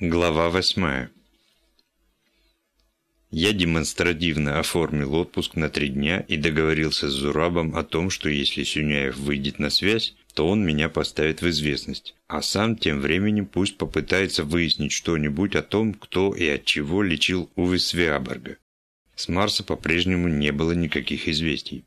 Глава восьмая. Я демонстративно оформил отпуск на три дня и договорился с Зурабом о том, что если Сюняев выйдет на связь, то он меня поставит в известность, а сам тем временем пусть попытается выяснить что-нибудь о том, кто и от чего лечил Увы Свеаберга. С Марса по-прежнему не было никаких известий.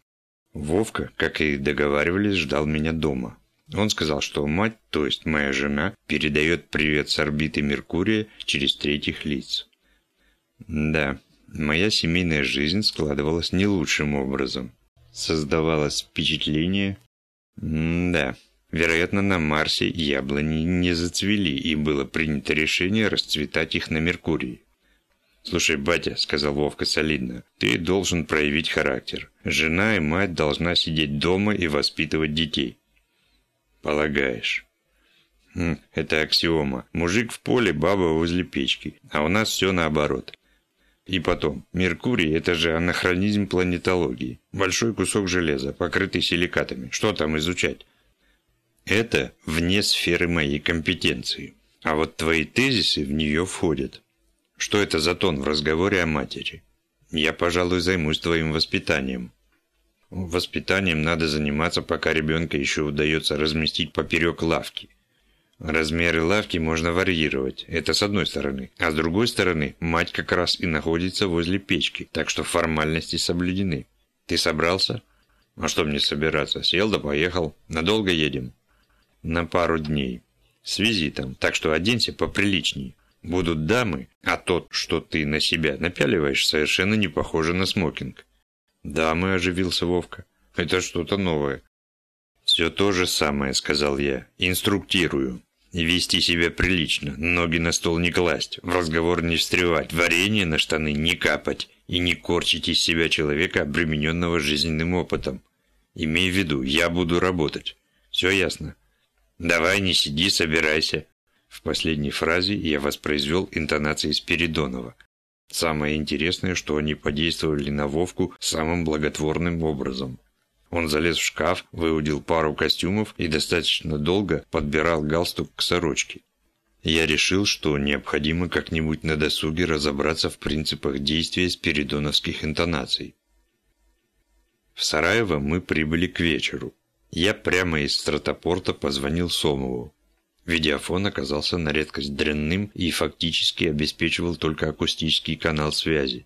Вовка, как и договаривались, ждал меня дома. Он сказал, что мать, то есть моя жена, передает привет с орбиты Меркурия через третьих лиц. Да, моя семейная жизнь складывалась не лучшим образом. Создавалось впечатление... да, вероятно, на Марсе яблони не зацвели, и было принято решение расцветать их на Меркурии. «Слушай, батя», — сказал Вовка солидно, — «ты должен проявить характер. Жена и мать должна сидеть дома и воспитывать детей. Полагаешь. Хм, это аксиома. Мужик в поле, баба возле печки. А у нас все наоборот. И потом, Меркурий – это же анахронизм планетологии. Большой кусок железа, покрытый силикатами. Что там изучать? Это вне сферы моей компетенции. А вот твои тезисы в нее входят. Что это за тон в разговоре о матери? Я, пожалуй, займусь твоим воспитанием. Воспитанием надо заниматься, пока ребенка еще удается разместить поперек лавки. Размеры лавки можно варьировать, это с одной стороны. А с другой стороны, мать как раз и находится возле печки, так что формальности соблюдены. Ты собрался? А что мне собираться? Сел да поехал. Надолго едем? На пару дней. С визитом, так что оденься поприличней. Будут дамы, а тот, что ты на себя напяливаешь, совершенно не похоже на смокинг. «Да, мы оживился Вовка. Это что-то новое». «Все то же самое», — сказал я. «Инструктирую. Вести себя прилично, ноги на стол не класть, в разговор не встревать, варенье на штаны не капать и не корчить из себя человека, обремененного жизненным опытом. Имей в виду, я буду работать. Все ясно? Давай, не сиди, собирайся». В последней фразе я воспроизвел интонации Спиридонова. Самое интересное, что они подействовали на Вовку самым благотворным образом. Он залез в шкаф, выудил пару костюмов и достаточно долго подбирал галстук к сорочке. Я решил, что необходимо как-нибудь на досуге разобраться в принципах действия спиридоновских интонаций. В Сараево мы прибыли к вечеру. Я прямо из стратопорта позвонил Сомову. Видеофон оказался на редкость дрянным и фактически обеспечивал только акустический канал связи.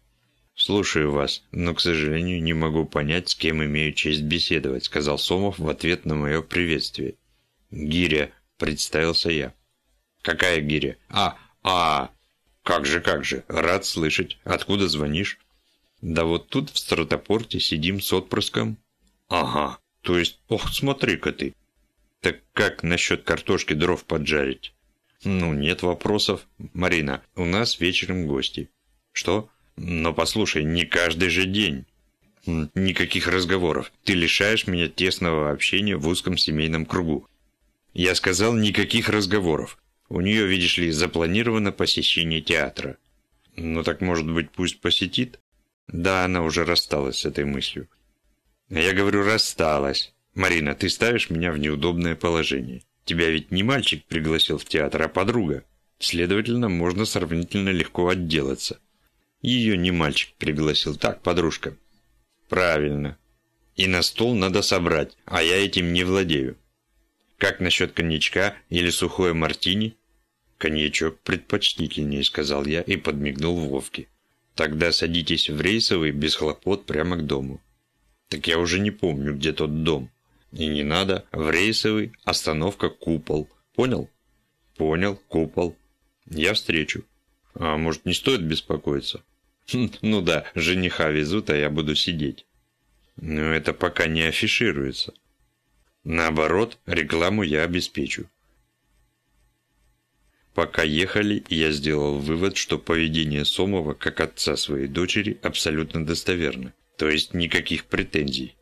«Слушаю вас, но, к сожалению, не могу понять, с кем имею честь беседовать», сказал Сомов в ответ на мое приветствие. «Гиря», — представился я. «Какая гиря?» «А, а, как же, как же, рад слышать. Откуда звонишь?» «Да вот тут, в стратопорте, сидим с отпрыском». «Ага, то есть, ох, смотри-ка ты, так как насчет картошки дров поджарить? Ну, нет вопросов. Марина, у нас вечером гости. Что? Но послушай, не каждый же день. Никаких разговоров. Ты лишаешь меня тесного общения в узком семейном кругу. Я сказал, никаких разговоров. У нее, видишь ли, запланировано посещение театра. Ну так, может быть, пусть посетит? Да, она уже рассталась с этой мыслью. Я говорю, рассталась. «Марина, ты ставишь меня в неудобное положение. Тебя ведь не мальчик пригласил в театр, а подруга. Следовательно, можно сравнительно легко отделаться. Ее не мальчик пригласил, так, подружка?» «Правильно. И на стол надо собрать, а я этим не владею. Как насчет коньячка или сухое мартини?» «Коньячок предпочтительнее», — сказал я и подмигнул Вовке. «Тогда садитесь в рейсовый без хлопот прямо к дому». «Так я уже не помню, где тот дом». И не надо. В рейсовый, остановка Купол. Понял? Понял, Купол. Я встречу. А может, не стоит беспокоиться? Хм, ну да, жениха везут, а я буду сидеть. Но это пока не афишируется. Наоборот, рекламу я обеспечу. Пока ехали, я сделал вывод, что поведение Сомова, как отца своей дочери, абсолютно достоверно. То есть никаких претензий.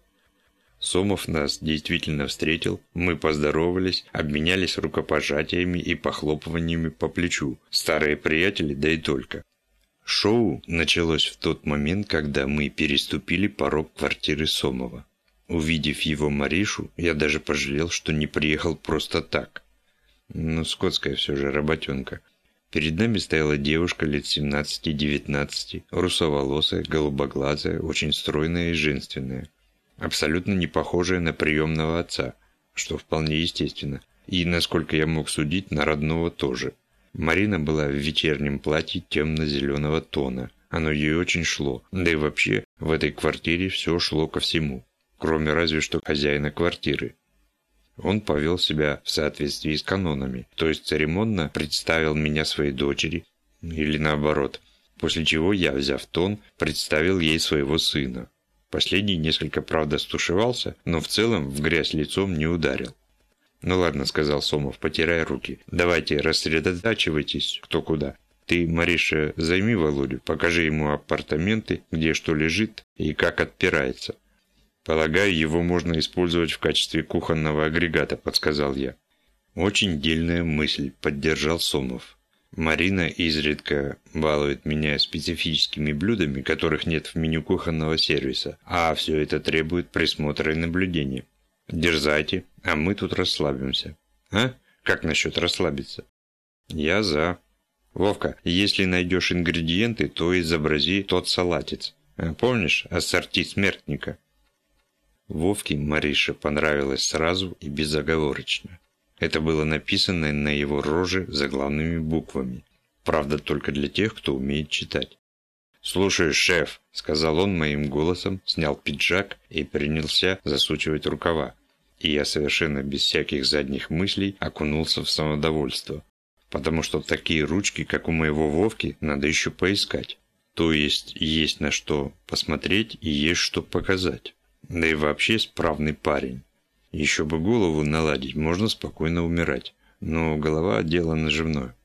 Сомов нас действительно встретил, мы поздоровались, обменялись рукопожатиями и похлопываниями по плечу. Старые приятели, да и только. Шоу началось в тот момент, когда мы переступили порог квартиры Сомова. Увидев его Маришу, я даже пожалел, что не приехал просто так. Ну, скотская все же работенка. Перед нами стояла девушка лет 17-19, русоволосая, голубоглазая, очень стройная и женственная. Абсолютно не похожая на приемного отца, что вполне естественно. И, насколько я мог судить, на родного тоже. Марина была в вечернем платье темно-зеленого тона. Оно ей очень шло. Да и вообще, в этой квартире все шло ко всему. Кроме разве что хозяина квартиры. Он повел себя в соответствии с канонами, то есть церемонно представил меня своей дочери, или наоборот, после чего я, взяв тон, представил ей своего сына. Последний несколько, правда, стушевался, но в целом в грязь лицом не ударил. «Ну ладно», — сказал Сомов, потирая руки. «Давайте, рассредотачивайтесь кто куда. Ты, Мариша, займи Володю, покажи ему апартаменты, где что лежит и как отпирается. Полагаю, его можно использовать в качестве кухонного агрегата», — подсказал я. «Очень дельная мысль», — поддержал Сомов. Марина изредка балует меня специфическими блюдами, которых нет в меню кухонного сервиса, а все это требует присмотра и наблюдения. Дерзайте, а мы тут расслабимся. А? Как насчет расслабиться? Я за. Вовка, если найдешь ингредиенты, то изобрази тот салатец. А помнишь ассорти смертника? Вовке Мариша понравилась сразу и безоговорочно. Это было написано на его роже заглавными буквами. Правда, только для тех, кто умеет читать. «Слушай, шеф», — сказал он моим голосом, снял пиджак и принялся засучивать рукава. И я совершенно без всяких задних мыслей окунулся в самодовольство. Потому что такие ручки, как у моего Вовки, надо еще поискать. То есть, есть на что посмотреть и есть что показать. Да и вообще справный парень. Еще бы голову наладить, можно спокойно умирать. Но голова – дело наживное.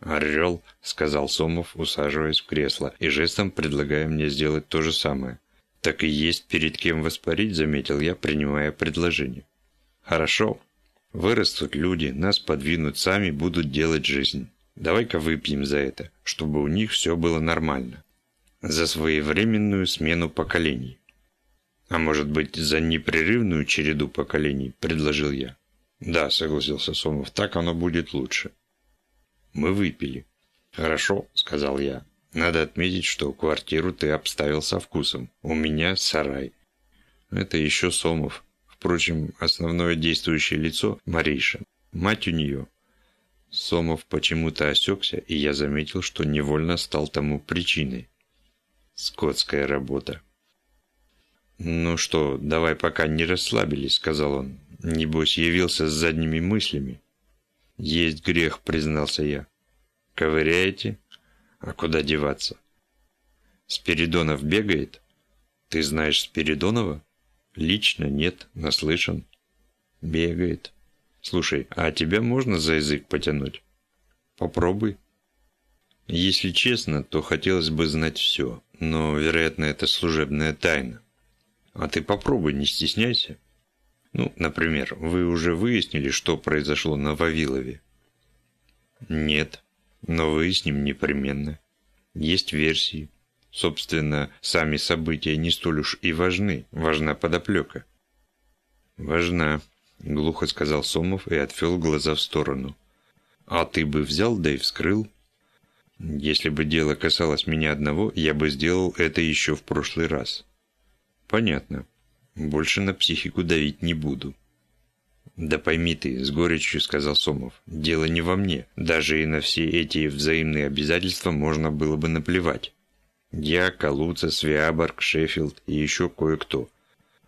«Орел», – сказал Сомов, усаживаясь в кресло, и жестом предлагая мне сделать то же самое. «Так и есть перед кем воспарить», – заметил я, принимая предложение. «Хорошо. Вырастут люди, нас подвинут, сами будут делать жизнь. Давай-ка выпьем за это, чтобы у них все было нормально. За своевременную смену поколений». «А может быть, за непрерывную череду поколений?» – предложил я. «Да», – согласился Сомов, – «так оно будет лучше». Мы выпили. «Хорошо», – сказал я. «Надо отметить, что квартиру ты обставил со вкусом. У меня сарай». Это еще Сомов. Впрочем, основное действующее лицо – Мариша. Мать у нее. Сомов почему-то осекся, и я заметил, что невольно стал тому причиной. Скотская работа. «Ну что, давай пока не расслабились», — сказал он. «Небось, явился с задними мыслями». «Есть грех», — признался я. «Ковыряете? А куда деваться?» «Спиридонов бегает?» «Ты знаешь Спиридонова?» «Лично нет, наслышан». «Бегает». «Слушай, а тебя можно за язык потянуть?» «Попробуй». Если честно, то хотелось бы знать все, но, вероятно, это служебная тайна. А ты попробуй, не стесняйся. Ну, например, вы уже выяснили, что произошло на Вавилове? Нет, но выясним непременно. Есть версии. Собственно, сами события не столь уж и важны, важна подоплека. Важна, глухо сказал Сомов и отвел глаза в сторону. А ты бы взял, да и вскрыл. Если бы дело касалось меня одного, я бы сделал это еще в прошлый раз. Понятно. Больше на психику давить не буду. Да пойми ты, с горечью сказал Сомов, дело не во мне. Даже и на все эти взаимные обязательства можно было бы наплевать. Я, Калуца, Свиаборг, Шеффилд и еще кое-кто.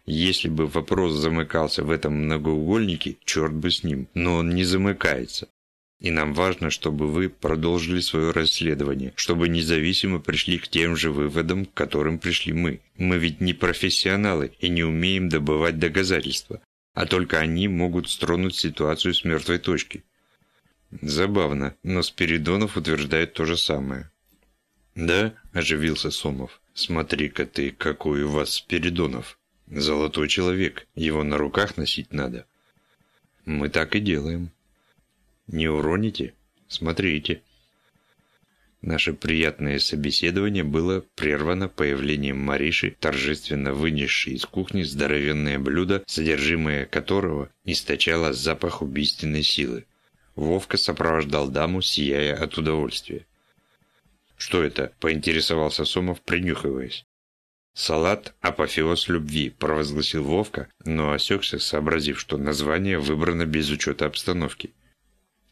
Если бы вопрос замыкался в этом многоугольнике, черт бы с ним, но он не замыкается. И нам важно, чтобы вы продолжили свое расследование, чтобы независимо пришли к тем же выводам, к которым пришли мы. Мы ведь не профессионалы и не умеем добывать доказательства, а только они могут стронуть ситуацию с мертвой точки. Забавно, но Спиридонов утверждает то же самое. «Да?» – оживился Сомов. «Смотри-ка ты, какой у вас Спиридонов! Золотой человек, его на руках носить надо». «Мы так и делаем». Не уроните? Смотрите. Наше приятное собеседование было прервано появлением Мариши, торжественно вынесшей из кухни здоровенное блюдо, содержимое которого источало запах убийственной силы. Вовка сопровождал даму, сияя от удовольствия. «Что это?» – поинтересовался Сомов, принюхиваясь. «Салат – апофеоз любви», – провозгласил Вовка, но осекся, сообразив, что название выбрано без учета обстановки.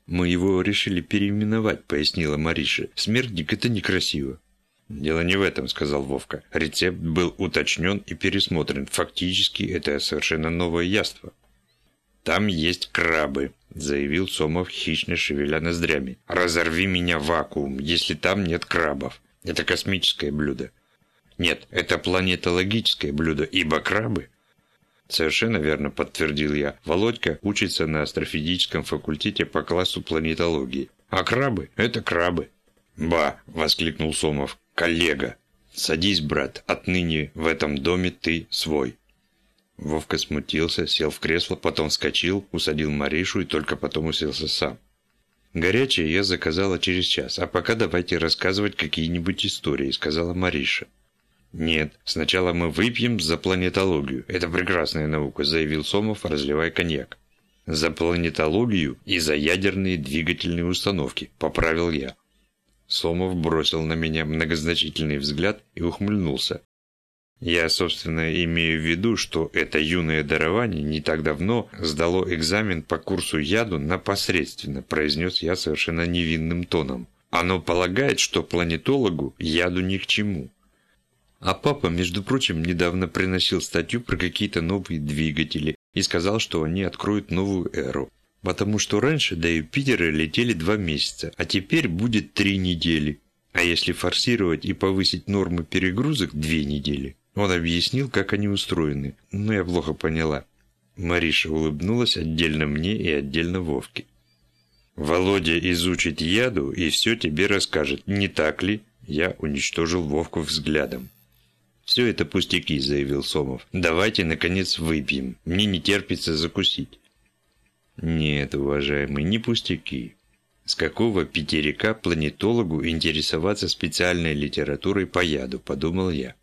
«Мы его решили переименовать», – пояснила Мариша. «Смертник – это некрасиво». «Дело не в этом», – сказал Вовка. «Рецепт был уточнен и пересмотрен. Фактически это совершенно новое яство». «Там есть крабы», – заявил Сомов, хищно шевеля ноздрями. «Разорви меня вакуум, если там нет крабов. Это космическое блюдо». Нет, это планетологическое блюдо, ибо крабы... Совершенно верно, подтвердил я. Володька учится на астрофизическом факультете по классу планетологии. А крабы – это крабы. «Ба!» – воскликнул Сомов. «Коллега! Садись, брат, отныне в этом доме ты свой!» Вовка смутился, сел в кресло, потом вскочил, усадил Маришу и только потом уселся сам. «Горячее я заказала через час, а пока давайте рассказывать какие-нибудь истории», – сказала Мариша. «Нет, сначала мы выпьем за планетологию. Это прекрасная наука», – заявил Сомов, разливая коньяк. «За планетологию и за ядерные двигательные установки», – поправил я. Сомов бросил на меня многозначительный взгляд и ухмыльнулся. Я, собственно, имею в виду, что это юное дарование не так давно сдало экзамен по курсу яду на посредственно, произнес я совершенно невинным тоном. Оно полагает, что планетологу яду ни к чему. А папа, между прочим, недавно приносил статью про какие-то новые двигатели и сказал, что они откроют новую эру. Потому что раньше до Юпитера летели два месяца, а теперь будет три недели. А если форсировать и повысить нормы перегрузок две недели? Он объяснил, как они устроены, но я плохо поняла. Мариша улыбнулась отдельно мне и отдельно Вовке. «Володя изучит яду и все тебе расскажет, не так ли?» Я уничтожил Вовку взглядом. «Все это пустяки», – заявил Сомов. «Давайте, наконец, выпьем. Мне не терпится закусить». «Нет, уважаемый, не пустяки. С какого пятерика планетологу интересоваться специальной литературой по яду?» – подумал я.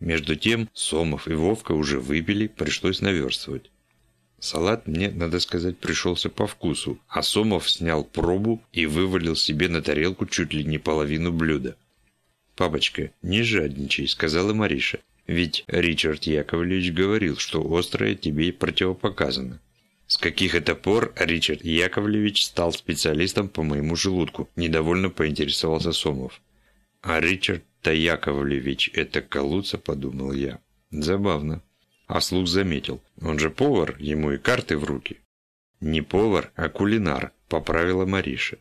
Между тем Сомов и Вовка уже выпили, пришлось наверстывать. Салат мне, надо сказать, пришелся по вкусу, а Сомов снял пробу и вывалил себе на тарелку чуть ли не половину блюда. «Папочка, не жадничай», — сказала Мариша. «Ведь Ричард Яковлевич говорил, что острое тебе противопоказано». «С каких это пор Ричард Яковлевич стал специалистом по моему желудку?» – недовольно поинтересовался Сомов. «А Ричард-то Яковлевич – это колуца», – подумал я. «Забавно». А слух заметил. Он же повар, ему и карты в руки. «Не повар, а кулинар», – поправила Мариша.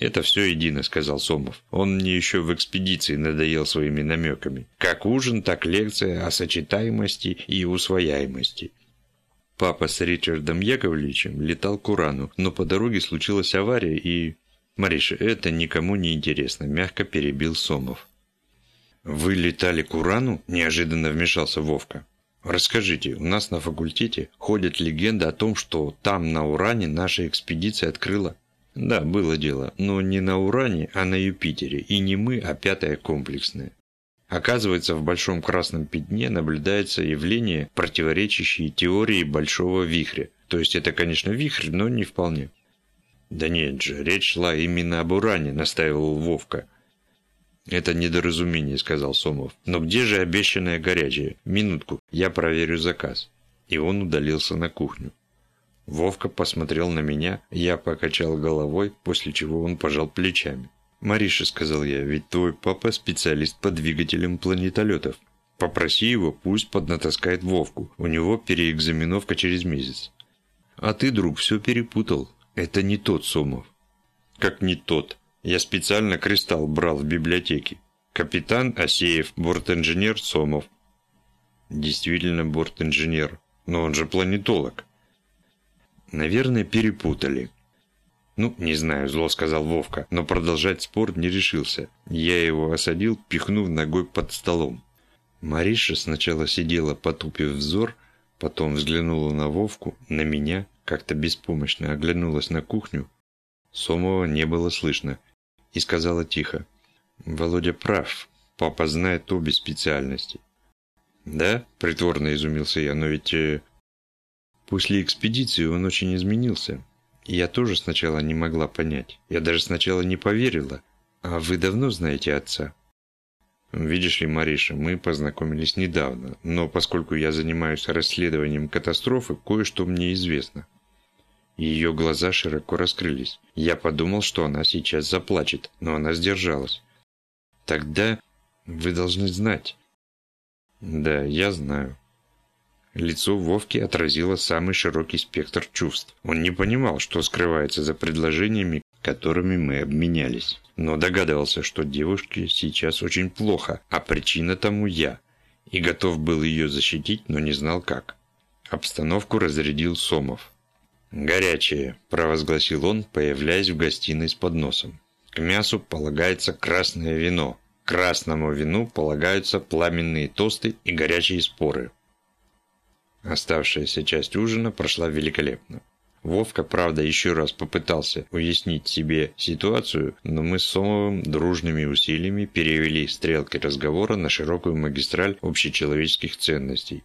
«Это все едино», — сказал Сомов. «Он мне еще в экспедиции надоел своими намеками. Как ужин, так лекция о сочетаемости и усвояемости». Папа с Ричардом Яковлевичем летал к Урану, но по дороге случилась авария и... «Мариша, это никому не интересно», — мягко перебил Сомов. «Вы летали к Урану?» – неожиданно вмешался Вовка. «Расскажите, у нас на факультете ходят легенды о том, что там, на Уране, наша экспедиция открыла да, было дело, но не на Уране, а на Юпитере, и не мы, а пятая комплексная. Оказывается, в Большом Красном Пятне наблюдается явление, противоречащее теории Большого Вихря. То есть это, конечно, вихрь, но не вполне. «Да нет же, речь шла именно об уране», – настаивал Вовка. «Это недоразумение», – сказал Сомов. «Но где же обещанное горячее? Минутку, я проверю заказ». И он удалился на кухню. Вовка посмотрел на меня, я покачал головой, после чего он пожал плечами. «Мариша», — сказал я, — «ведь твой папа специалист по двигателям планетолетов. Попроси его, пусть поднатаскает Вовку, у него переэкзаменовка через месяц». «А ты, друг, все перепутал. Это не тот Сомов». «Как не тот? Я специально кристалл брал в библиотеке. Капитан Асеев, бортинженер Сомов». «Действительно бортинженер, но он же планетолог». Наверное, перепутали. «Ну, не знаю», – зло сказал Вовка, но продолжать спор не решился. Я его осадил, пихнув ногой под столом. Мариша сначала сидела, потупив взор, потом взглянула на Вовку, на меня, как-то беспомощно оглянулась на кухню. Сомова не было слышно и сказала тихо. «Володя прав. Папа знает обе специальности». «Да?» – притворно изумился я. «Но ведь э, После экспедиции он очень изменился. Я тоже сначала не могла понять. Я даже сначала не поверила. А вы давно знаете отца? Видишь ли, Мариша, мы познакомились недавно, но поскольку я занимаюсь расследованием катастрофы, кое-что мне известно. Ее глаза широко раскрылись. Я подумал, что она сейчас заплачет, но она сдержалась. Тогда вы должны знать. Да, я знаю. Лицо Вовки отразило самый широкий спектр чувств. Он не понимал, что скрывается за предложениями, которыми мы обменялись. Но догадывался, что девушке сейчас очень плохо, а причина тому я. И готов был ее защитить, но не знал как. Обстановку разрядил Сомов. «Горячее», – провозгласил он, появляясь в гостиной с подносом. «К мясу полагается красное вино. К красному вину полагаются пламенные тосты и горячие споры. Оставшаяся часть ужина прошла великолепно. Вовка, правда, еще раз попытался уяснить себе ситуацию, но мы с Сомовым дружными усилиями перевели стрелки разговора на широкую магистраль общечеловеческих ценностей.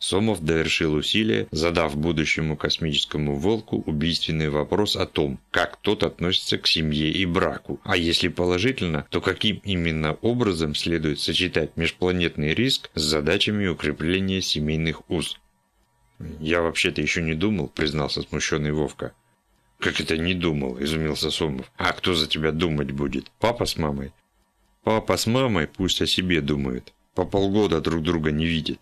Сомов довершил усилие, задав будущему космическому волку убийственный вопрос о том, как тот относится к семье и браку, а если положительно, то каким именно образом следует сочетать межпланетный риск с задачами укрепления семейных уз. «Я вообще-то еще не думал», – признался смущенный Вовка. «Как это не думал?» – изумился Сомов. «А кто за тебя думать будет? Папа с мамой?» «Папа с мамой пусть о себе думают. По полгода друг друга не видят».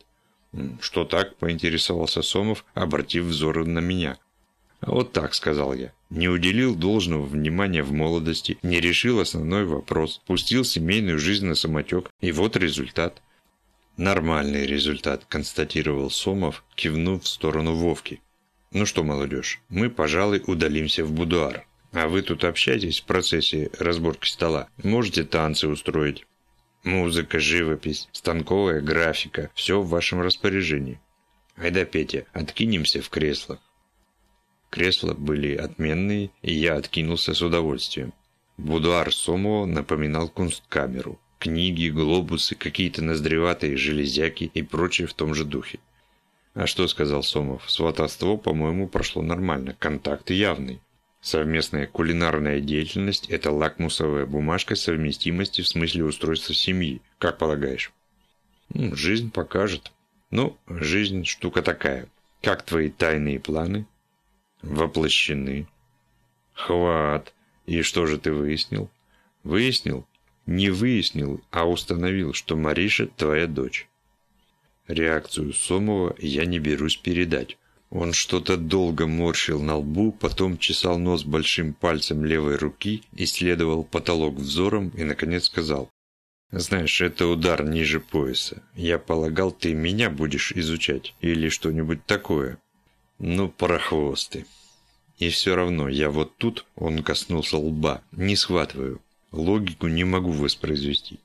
«Что так?» – поинтересовался Сомов, обратив взор на меня. «Вот так», – сказал я. «Не уделил должного внимания в молодости, не решил основной вопрос, пустил семейную жизнь на самотек, и вот результат». «Нормальный результат», – констатировал Сомов, кивнув в сторону Вовки. «Ну что, молодежь, мы, пожалуй, удалимся в будуар. А вы тут общаетесь в процессе разборки стола. Можете танцы устроить. Музыка, живопись, станковая графика – все в вашем распоряжении. Айда, Петя, откинемся в креслах». Кресла были отменные, и я откинулся с удовольствием. Будуар Сомова напоминал кунсткамеру. Книги, глобусы, какие-то ноздреватые железяки и прочее в том же духе. А что сказал Сомов? Сватовство, по-моему, прошло нормально, контакт явный. Совместная кулинарная деятельность – это лакмусовая бумажка совместимости в смысле устройства семьи. Как полагаешь? Ну, жизнь покажет. Ну, жизнь штука такая. Как твои тайные планы? Воплощены. Хват. И что же ты выяснил? Выяснил, не выяснил, а установил, что Мариша твоя дочь. Реакцию Сомова я не берусь передать. Он что-то долго морщил на лбу, потом чесал нос большим пальцем левой руки, исследовал потолок взором и, наконец, сказал. «Знаешь, это удар ниже пояса. Я полагал, ты меня будешь изучать или что-нибудь такое. Ну, прохвосты. И все равно, я вот тут, он коснулся лба, не схватываю. Логику не могу воспроизвести.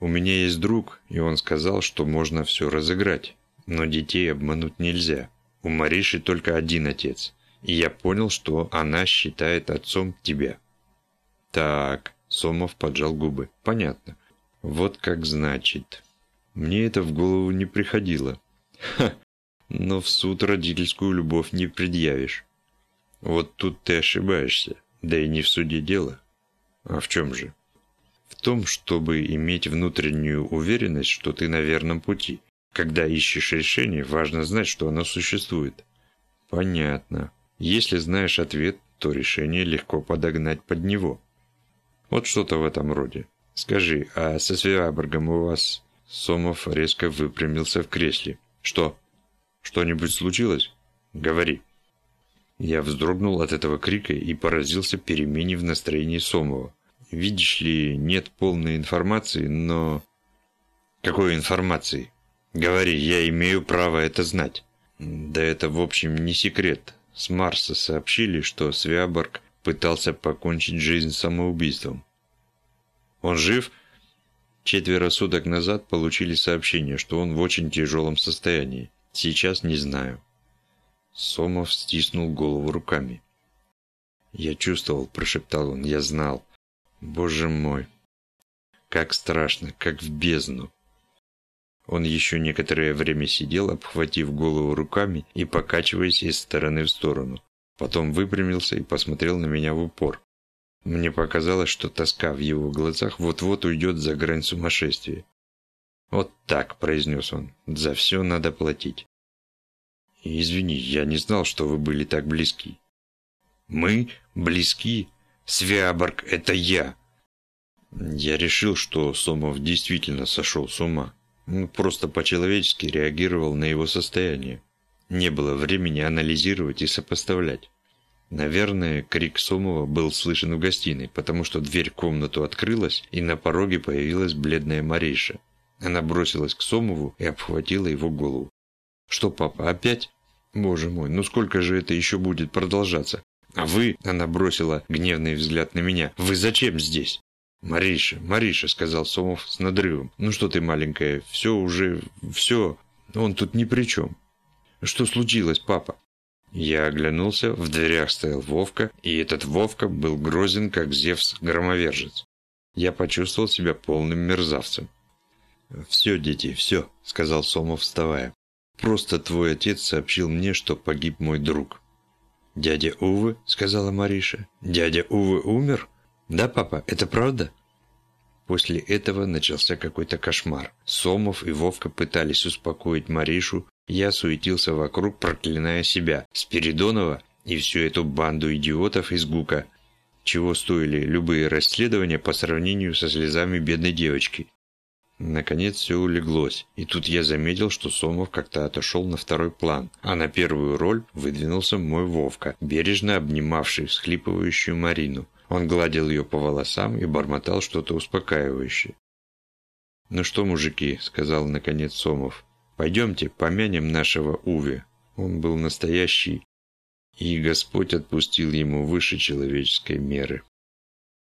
У меня есть друг, и он сказал, что можно все разыграть, но детей обмануть нельзя. У Мариши только один отец, и я понял, что она считает отцом тебя. Так, Сомов поджал губы. Понятно. Вот как значит. Мне это в голову не приходило. Ха, но в суд родительскую любовь не предъявишь. Вот тут ты ошибаешься, да и не в суде дело. А в чем же? В том, чтобы иметь внутреннюю уверенность, что ты на верном пути. Когда ищешь решение, важно знать, что оно существует. Понятно. Если знаешь ответ, то решение легко подогнать под него. Вот что-то в этом роде. Скажи, а со Свиаборгом у вас... Сомов резко выпрямился в кресле. Что? Что-нибудь случилось? Говори. Я вздрогнул от этого крика и поразился перемене в настроении Сомова. Видишь ли, нет полной информации, но... Какой информации? Говори, я имею право это знать. Да это, в общем, не секрет. С Марса сообщили, что Свяборг пытался покончить жизнь самоубийством. Он жив? Четверо суток назад получили сообщение, что он в очень тяжелом состоянии. Сейчас не знаю. Сомов стиснул голову руками. «Я чувствовал», – прошептал он, – «я знал. Боже мой! Как страшно, как в бездну!» Он еще некоторое время сидел, обхватив голову руками и покачиваясь из стороны в сторону. Потом выпрямился и посмотрел на меня в упор. Мне показалось, что тоска в его глазах вот-вот уйдет за грань сумасшествия. «Вот так», – произнес он, – «за все надо платить». «Извини, я не знал, что вы были так близки». «Мы? Близки? Свяборг – это я!» Я решил, что Сомов действительно сошел с ума. Просто по-человечески реагировал на его состояние. Не было времени анализировать и сопоставлять. Наверное, крик Сомова был слышен в гостиной, потому что дверь в комнату открылась, и на пороге появилась бледная Мариша. Она бросилась к Сомову и обхватила его голову. «Что, папа, опять? Боже мой, ну сколько же это еще будет продолжаться? А вы, она бросила гневный взгляд на меня, вы зачем здесь?» «Мариша, Мариша», — сказал Сомов с надрывом. «Ну что ты, маленькая, все уже, все, он тут ни при чем». «Что случилось, папа?» Я оглянулся, в дверях стоял Вовка, и этот Вовка был грозен, как Зевс-громовержец. Я почувствовал себя полным мерзавцем. «Все, дети, все», — сказал Сомов, вставая. «Просто твой отец сообщил мне, что погиб мой друг». «Дядя Увы», — сказала Мариша. «Дядя Увы умер?» «Да, папа, это правда?» После этого начался какой-то кошмар. Сомов и Вовка пытались успокоить Маришу, я суетился вокруг, проклиная себя, Спиридонова и всю эту банду идиотов из ГУКа, чего стоили любые расследования по сравнению со слезами бедной девочки. Наконец все улеглось, и тут я заметил, что Сомов как-то отошел на второй план, а на первую роль выдвинулся мой Вовка, бережно обнимавший всхлипывающую Марину. Он гладил ее по волосам и бормотал что-то успокаивающее. «Ну что, мужики», — сказал наконец Сомов, Пойдемте, помянем нашего Уве. Он был настоящий, и Господь отпустил ему выше человеческой меры.